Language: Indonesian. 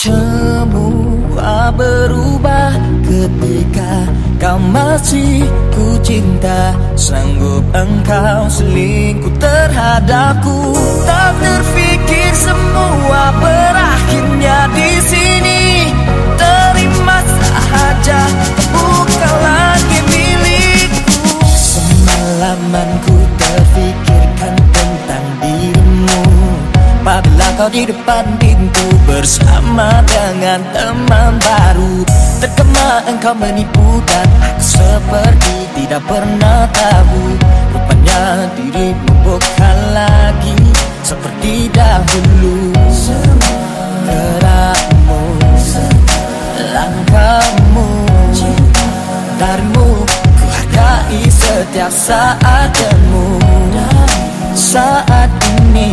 Semua berubah ketika kau masih ku cinta. Sanggup engkau selingkuh terhadapku. Tak terfikir atau di depan pintu bersama dengan teman baru. Terkema engkau menipu dan aku seperti tidak pernah tahu. Rupanya dirimu bukan lagi seperti dahulu. Gerakmu, langkahmu, darimu ku hargai setiap saat temu Saat ini